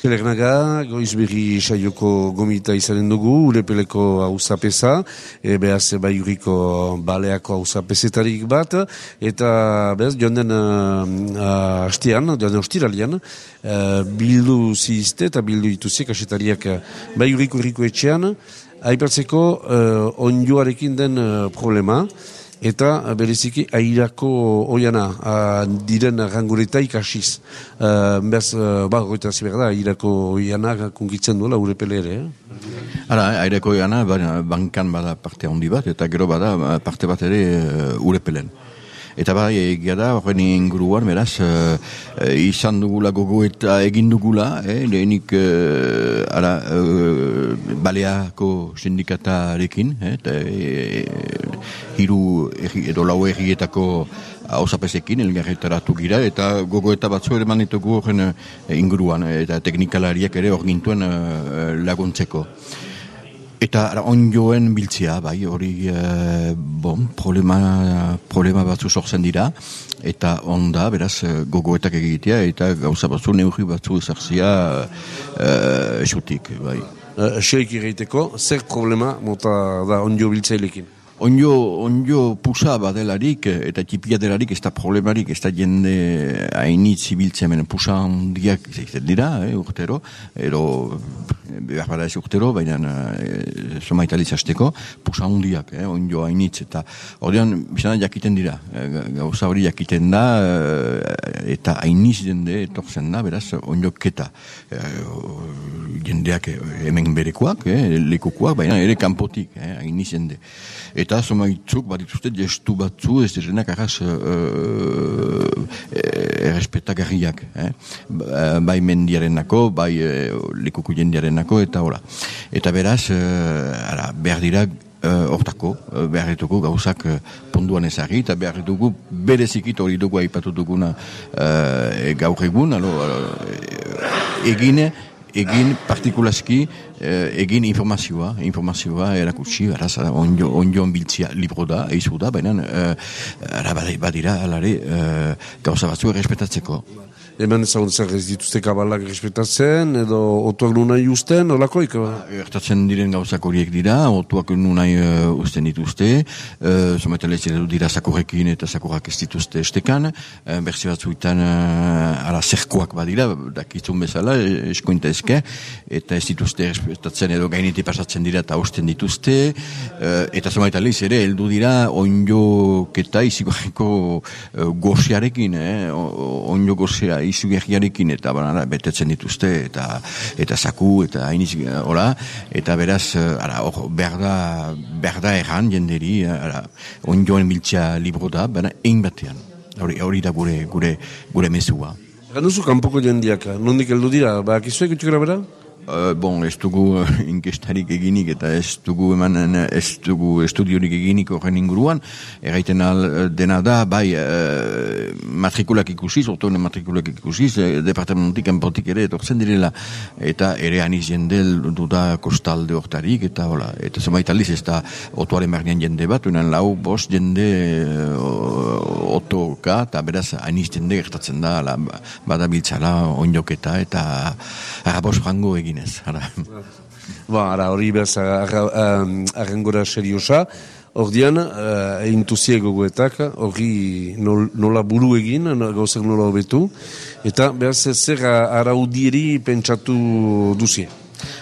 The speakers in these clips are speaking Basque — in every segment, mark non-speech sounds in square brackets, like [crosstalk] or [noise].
Kelernaga, goiz berri saioko gomita izanen dugu, urepeleko hauzapesa, e, behaz bai uriko baleako hauzapesetarik bat, eta behaz joan den uh, hastean, joan den hostiralian, uh, bildu zizte eta bildu ituzik asetariak bai uriko etxean, aipatzeko uh, onjoarekin den uh, problema, eta eh, bereziki airako oiana diren rangureta ikasiz. Uh, Bez, uh, ba, goita da, airako oiana kungitzen duela urepele ere. Eh? Ara, airako oiana bankan bada parte handi bat, eta gero bada parte bat ere uh. Eta bai, egia da, horren inguruan, beraz, uh, izan dugula gogo eta egin dugula, eh, lehenik, uh, ara, uh, baleako sindikatarekin, eh, eta hiru edo lau errietako hausapesekin elgarretaratu gira eta gogo eta batzu ere manitugu horren inguruan eta teknikalariak ere hor gintuen laguntzeko. Eta onjoen biltzia, bai, hori bon, problema, problema batzu sortzen dira, eta onda, beraz, gogoetak egitea, eta gauza batzu, neurri batzu ezartzia esutik, bai. Esoik uh, zer problema mota da onjo biltzailekin? Onjo, onjo pusa badelarik eta tipia delarik ez da problemarik ez da jende hainitz ibiltzen hemen pusa handiak zeizten dira, eh, urtero, ero behar bada ez urtero, baina e, soma italizazteko, pusa handiak, eh, onjo hainitz eta ordean bizana jakiten dira, e, gauza hori jakiten da eta hainitz jende etorzen da, beraz, onjo keta e, jendeak hemen berekoak, eh, lekukoak, baina ere kanpotik, eh, hainitz jende. Eta eta somaitzuk bat dituzte gestu batzu ez direnak arras uh, errespetagarriak eh? bai mendiarenako bai uh, likuku jendiarenako eta ora eta beraz uh, ara, behar dira hortako, uh, behar ditugu gauzak uh, ponduan ezagri, eta behar ditugu berezikit hori dugu aipatu uh, gaur egun, alo, egine, egin partikulazki eh, egin informazioa, informazioa erakutsi, araz, onjo, onjo biltzia libro da, eizu da, baina uh, badira, alare, uh, gauza batzu errespetatzeko hemen ezagun zer ez dituzte kabalak respetatzen, edo otuak nunai usten, olakoik? Ertatzen diren gauzak horiek dira, otuak nunai uh, usten dituzte, uh, zometele dira zakorrekin eta zakorrak ez dituzte estekan, uh, berzi batzuetan uh, ara zerkoak badira, dakitzun bezala, eskointa ezke, eta ez dituzte respetatzen edo gainiti pasatzen dira eta usten dituzte, uh, eta zometele ere, heldu dira, onjo keta izikoareko uh, goziarekin, eh? onjo gozia izugarriarekin eta banara, betetzen dituzte eta eta saku eta hainiz ora eta beraz ara, or, berda, berda erran jenderi ara, onjoen miltzia libro da baina egin batean. Hori, hori da gure gure, gure mezua. Ganduzu kanpoko jendiak, nondik heldu dira, ba, kizuek utxukera bera? Uh, bon, ez dugu uh, [laughs] inkestarik eginik eta ez dugu eman ez dugu estudiorik eginik horren inguruan. Erraiten al dena da bai uh, matrikulak ikusiz ortoen matrikulak ikusiz uh, departamentik enpotik ere etortzen direla. Eta ere aniz jendel duda kostalde hortarik eta hola eta zemait aliz ez da otuaren bernean jende bat unan lau bost jende uh, otoka eta beraz aniz jende gertatzen da la, badabiltzala onjoketa eta arabos frango egin eginez. Ara. Ba, ara, hori behaz, arrengora seriosa, hor dian, uh, egin gogoetak, hori nola buru egin, gauzak nola hobetu, eta behaz, zer araudieri pentsatu duzie.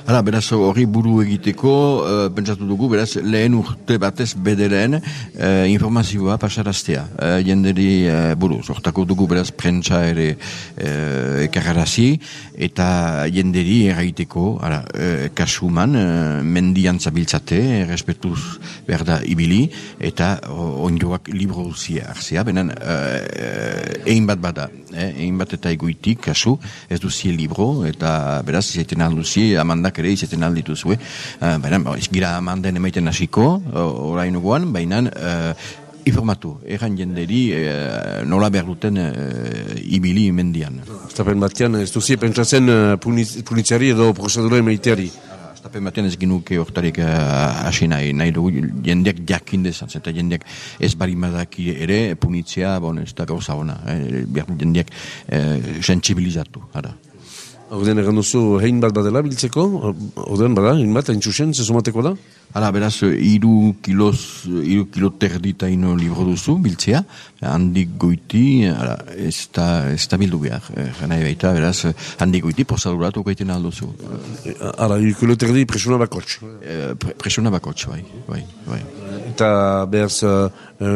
Hala, beraz, hori buru egiteko, uh, pentsatu dugu, beraz, lehen urte batez bederen uh, informazioa pasaraztea. Uh, jenderi uh, buru, zortako dugu, beraz, prentsa ere uh, ekarrarazi, eta jenderi erraiteko, ara, uh, kasuman, uh, mendian zabiltzate, respetuz berda ibili, eta onjoak libro zia arzea, benen, uh, egin bat bada, eh, egin bat eta egoitik, kasu, ez duzie libro, eta beraz, zaiten alduzi, amandak ere izaten alditu zue. Uh, baina, ba, gira amanden emaiten hasiko, orain uguan, baina uh, informatu, erran jenderi uh, nola behar duten uh, ibili mendian. Estapen batean, ez duzie pentsatzen uh, punitziari edo prozedura emaiteari? Estapen batean ez ginuke hortarik hasi nahi, nahi dugu jendeak jakin dezan, eta jendeak ez barimadaki ere punitzea, bon, ez da gauza ona, eh, jendeak uh, sensibilizatu, ara. Orden egan duzu, hein bat badela biltzeko, orden bada, hein bat, hain txusen, zezumateko da? Hala, beraz, iru kiloz, iru kilo terdita ino libro duzu, biltzea, handik goiti, ara, ez da bildu behar, gana e, baita, beraz, handik goiti, posaduratu gaiten alduzu. Hala, iru kilo terdi presuna bakotx. E, presuna bakotx, bai, bai, bai. Eta behaz, uh,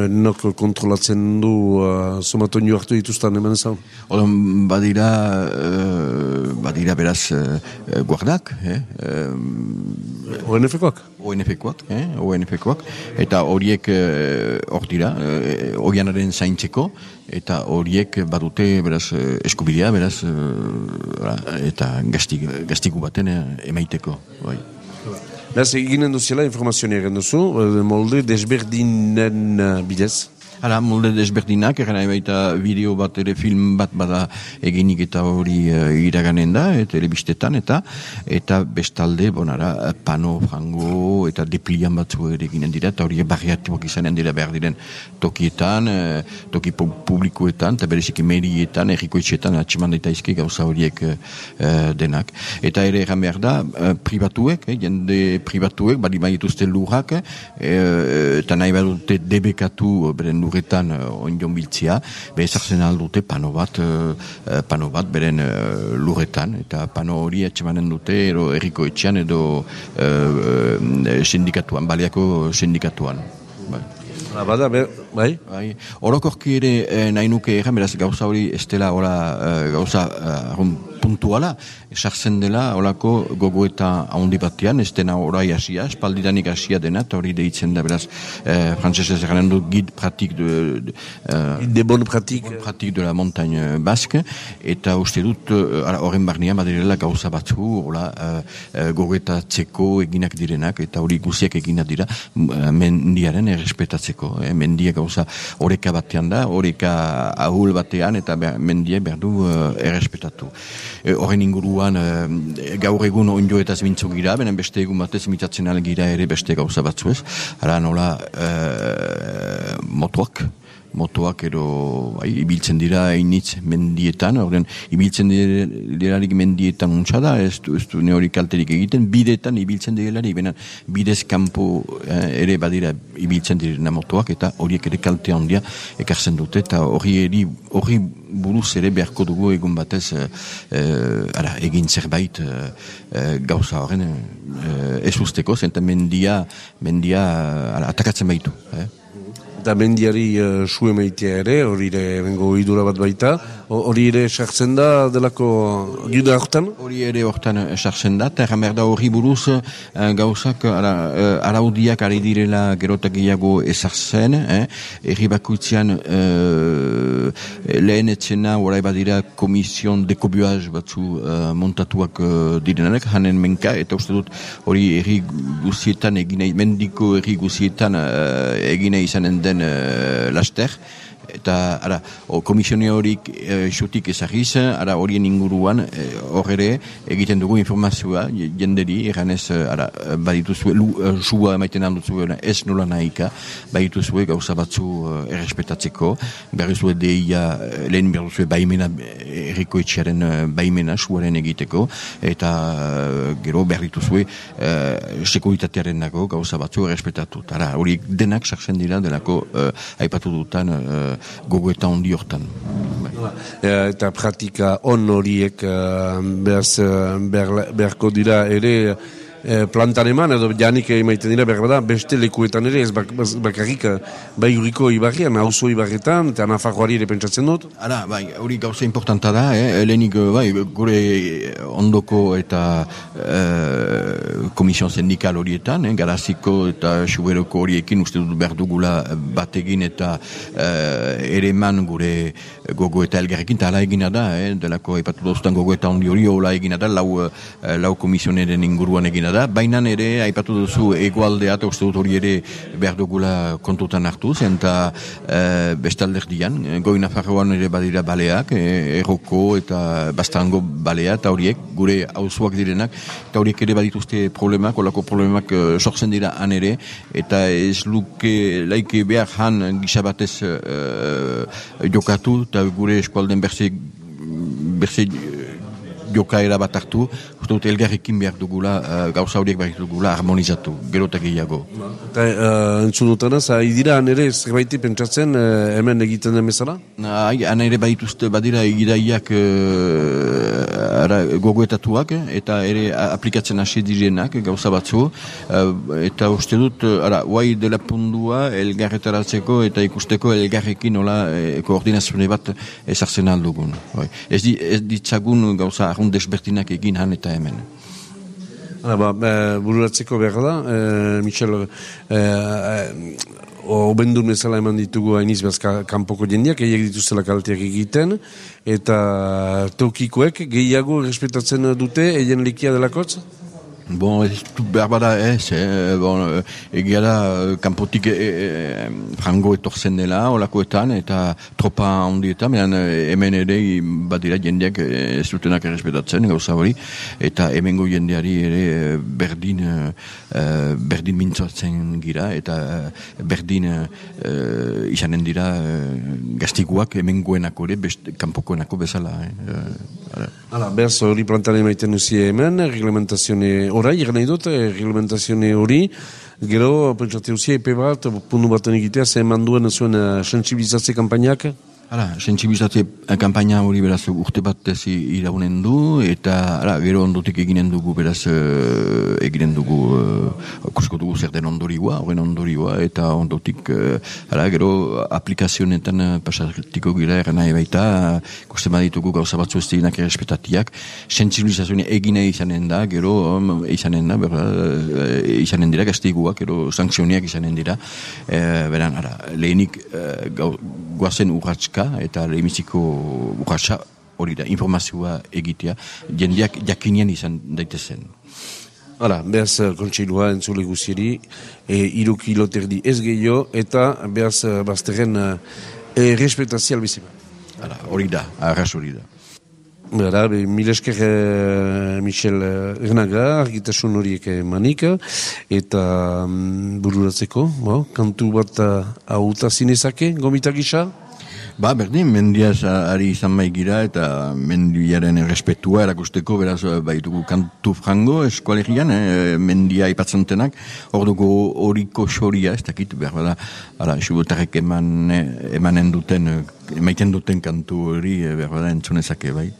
nok kontrolatzen du uh, somatonio hartu dituztan hemen ezan? Odon, badira, uh, badira beraz uh, guardak, eh? Uh, ONF-koak? ONF-koak, eh? ONF-koak, eta horiek hor uh, dira, uh, oianaren zaintzeko, eta horiek badute beraz eskubidea, beraz, uh, eta gaztiku baten emaiteko, bai. Beraz, eginen duziela informazioa egin duzu, eh, molde desberdinen eh, bidez? Hala, molde desberdinak, nahi baita bideo bat ere film bat bada eginik eta hori uh, iraganen da, eta telebistetan, eta eta bestalde, bonara, pano, frango, eta deplian batzu ere eginen dira, eta hori barriatibok izanen dira behar diren tokietan, uh, toki publikoetan, eta berezik merietan, errikoetxetan, atximan daita izki gauza horiek uh, denak. Eta ere egan behar da, privatuek, eh, jende privatuek, bali maituzte lurrak, eta nahi badute debekatu beren lur lurretan eh, onjon biltzia, behezartzen aldute pano bat, uh, pano bat beren lurretan, eta pano hori etxemanen dute, ero erriko etxean edo uh, sindikatuan, baliako sindikatuan. Bai. Bada, be, bai? bai. Orokorki ere eh, nahi nuke egan, beraz gauza hori estela ora, eh, gauza eh, puntuala, esartzen dela olako gogoeta handi batean, ez dena orai hasia, espaldidanik hasia dena, eta hori deitzen da, beraz, eh, frantzesez egaren du, gid pratik de, de, eh, de bon pratik. Bon pratik de la montagne basque, eta uste dut, eh, horren barnean, badirela gauza batzu, hola, eh, gogoeta txeko eginak direnak, eta hori guziak eginak dira, mendiaren errespetatzeko, eh, mendia gauza oreka batean da, oreka ahul batean, eta mendia behar du errespetatu. Horren inguru inguruan e, gaur egun onjo eta zmintzu gira, benen beste egun batez imitatzen gira ere beste gauza batzu ez. Hara nola e, motuak, motoak ero bai, ibiltzen dira initz mendietan, orden ibiltzen dirarik mendietan untsa da, ez du, ez du nehorik kalterik egiten, bidetan ibiltzen direlarik, benen bidez kanpo eh, ere badira ibiltzen direna motoak, eta horiek ere kalte handia ekartzen dute, eta hori eri, hori buruz ere beharko dugu egun batez eh, eh ara, egin zerbait eh, gauza horren eh, ez usteko, zenta mendia, mendia ara, atakatzen baitu. Eh? Eta mendiari uh, su emeitea ere, hori ere bengo idura bat baita, hori ere sartzen da delako gida hortan? Hori ere hortan sartzen da, eta da hori buruz uh, gauzak ara, uh, araudiak ari direla gerotak ezartzen, eh? erri bakuitzean uh, lehen etzena orai badira komision dekobioaz batzu uh, montatuak uh, direnak, hanen menka, eta uste dut hori erri guzietan egine, mendiko erri guzietan uh, egine izanen den uh, laster, eta ara, o, komisione horik e, xutik ezagiz, ara horien inguruan e, hor ere egiten dugu informazioa jenderi, eganez ara, badituzue, lu, sua emaiten handutzu ez nola nahika, badituzue gauza batzu errespetatzeko, berri zue deia, lehen berri zue baimena, erriko etxearen baimena suaren egiteko, eta gero berri zue e, sekuritatearen nago gauza batzu errespetatu. Ara, horiek denak sartzen dira delako e, aipatu dutan gogoeta hondi hortan. Eta pratika on horiek beharko dira ere e, plantan eman, edo janik emaiten dira behar da, beste lekuetan ere, ez bak, bakarrik bai uriko ibarrian, hauzo ibarretan, eta nafarroari ere pentsatzen dut? Hala, bai, hori gauza importanta da, eh? lehenik, bai, gure ondoko eta e, komision sindikal horietan, eh? garaziko eta suberoko horiekin uste dut behar dugula bategin eta e, ere eman gure gogo eta elgarrekin, eta ala egina da, eh? delako epatu doztan gogo eta ondi hori, hola egina da, lau, lau komisioneren inguruan egina da, baina ere, aipatu duzu egoaldea, eta uste dut hori ere behar dugula kontutan hartu, zen eta e, bestalder dian, goi nafarroan ere badira baleak, e, erroko eta bastango balea, eta horiek, gure hauzuak direnak, eta horiek ere badituzte problemak, olako problemak e, sortzen dira han ere, eta ez luke, laike behar han gisabatez e, jokatu, eta gure eskualden berze, berze jokaera bat hartu, uste dut elgarrekin behar dugula, uh, gauza horiek behar dugula harmonizatu, gero eta gehiago. Eta uh, entzun dutena, dira ere zerbaiti pentsatzen uh, hemen egiten den bezala? Hai, ere baituzte badira egidaiak uh, ara, gogoetatuak, eta ere aplikatzen hasi direnak gauza batzu, eta uste dut, ara, guai dela pundua elgarretaratzeko eta ikusteko elgarrekin nola e, koordinazione bat ezartzen aldugun. Bai. Ez, di, ez ditzagun gauza ahun desbertinak egin han eta hemen. Hala, ba, e, bururatzeko behar da, e, Michel, e, e, obendu nezala eman ditugu hainiz behaz kanpoko jendiak, egiak dituzela kalteak egiten, eta tokikoek gehiago respetatzen dute, egin likia delakotz? Bon, ez du behar bada ez, eh, bon, egia da, kanpotik e, e, frango etorzen dela, olakoetan, eta tropa ondietan, mehan hemen ere badira jendeak ez dutenak errespetatzen, gauza hori, eta hemengo jendeari ere berdin, uh, berdin mintzatzen gira, eta berdin uh, izanen dira gaztiguak hemengoenako ere, kanpokoenako bezala. Eh. Hala, behaz hori plantaren maiten usi hemen, reglamentazione orai, egan nahi dut, eh, reglamentazione hori, gero, pentsate usia, epe bat, puntu baten egitea, ze eman duen zuen sensibilizatze kampainak? Hala, sensibilizatze kampaina hori beraz urte bat ez iraunen du, eta hala, gero ondotik eginen dugu beraz uh, eginen dugu uh, kusko dugu zer den ondorioa, horren ondorioa, eta ondotik uh, hala, gero aplikazionetan uh, pasatiko gira erana baita, kusten baditugu gauza batzu ez dinak errespetatiak, sensibilizazioa egine izanen da, gero um, izanen da, berra, uh, izanen dira gaztiguak, gero sankzioniak izanen dira, uh, beran, hala, lehenik uh, guazen urratska, eta lehemiziko urratxa hori da, informazioa egitea, jendeak jakinean izan daitezen. Hala, behaz eh, kontseilua entzule guzieri, e, iru kiloterdi ez gehiago, eta behaz eh, bazterren e, respetazial bizima. Hala, hori da, arras hori da. Bera, mil esker Michel Ernaga, argitasun horiek manika, eta um, bururatzeko, bo, kantu bat hau uh, zinezake, gomita gisa? Ba, berdin, mendiaz ari izan gira eta mendiaren errespetua erakusteko, beraz, baitugu kantu frango eskualegian, eh, mendia ipatzentenak, hor dugu horiko xoria, ez dakit, behar bada, ala, subotarek eman, emanen duten, emaiten duten kantu hori, behar bada, entzunezake, bai.